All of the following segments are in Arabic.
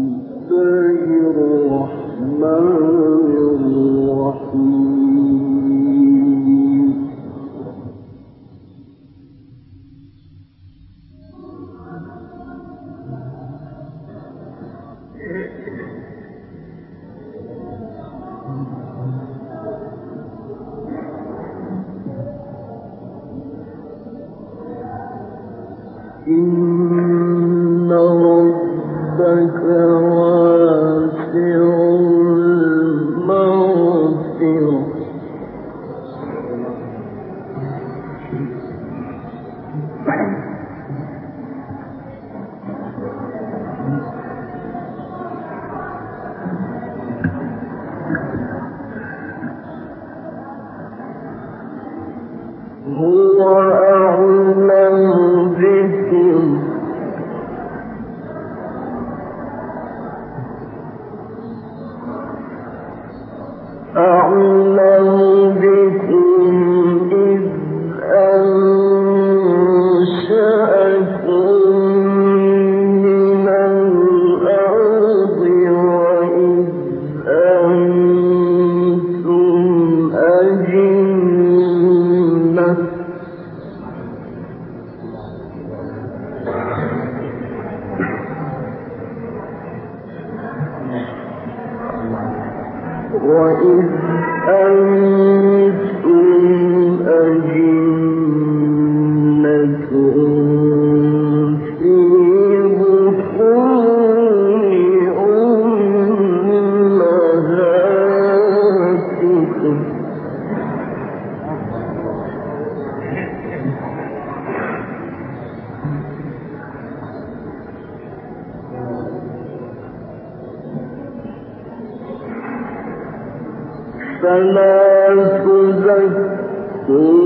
الله الرحمن الرحيم. النبوي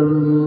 Um...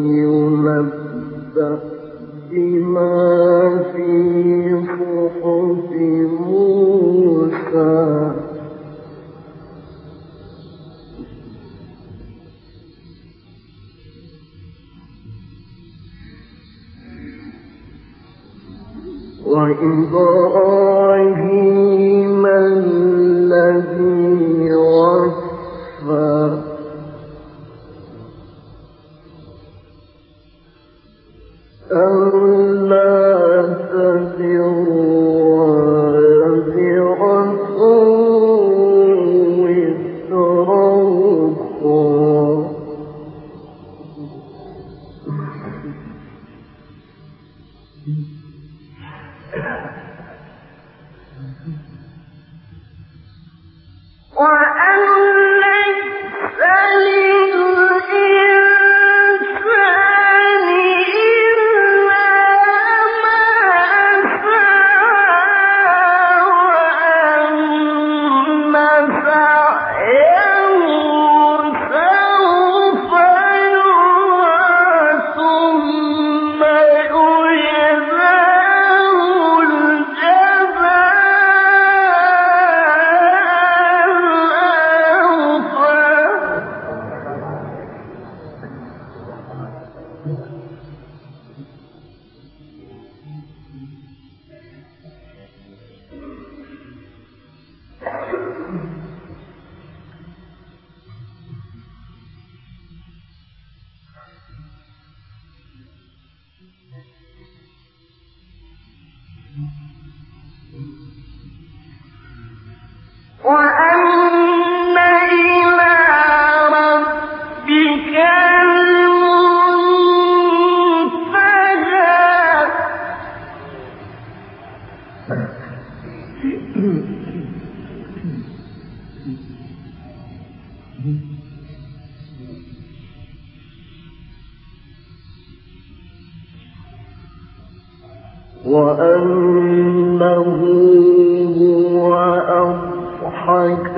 وأنه هو أضحك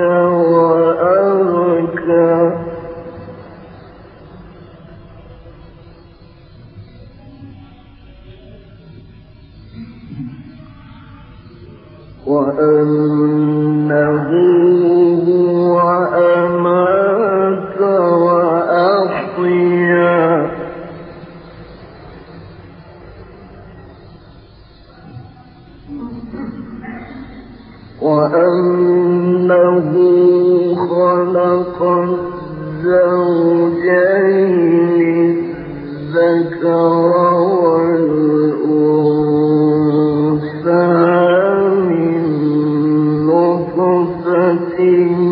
receiving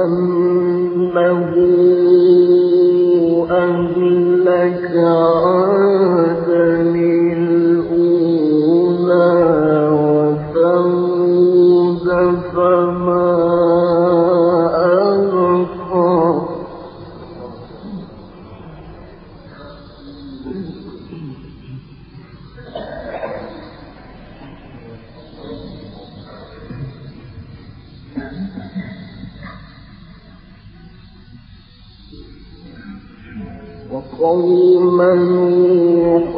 وأنه وقوم نوح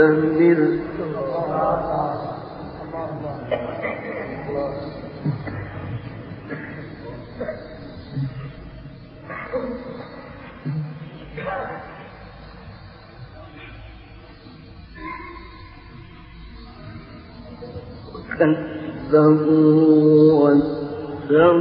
مهطعين إلى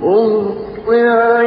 السلام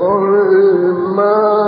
قل ما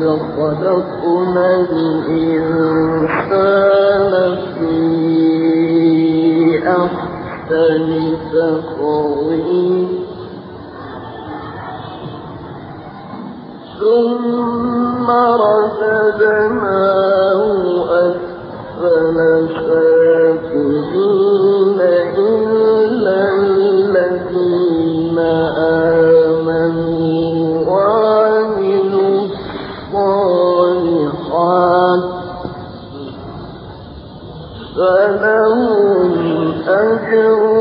ولقد الإنسان في أحسن ثم رددناه أسفل سافلين إلا الْجُرُومِ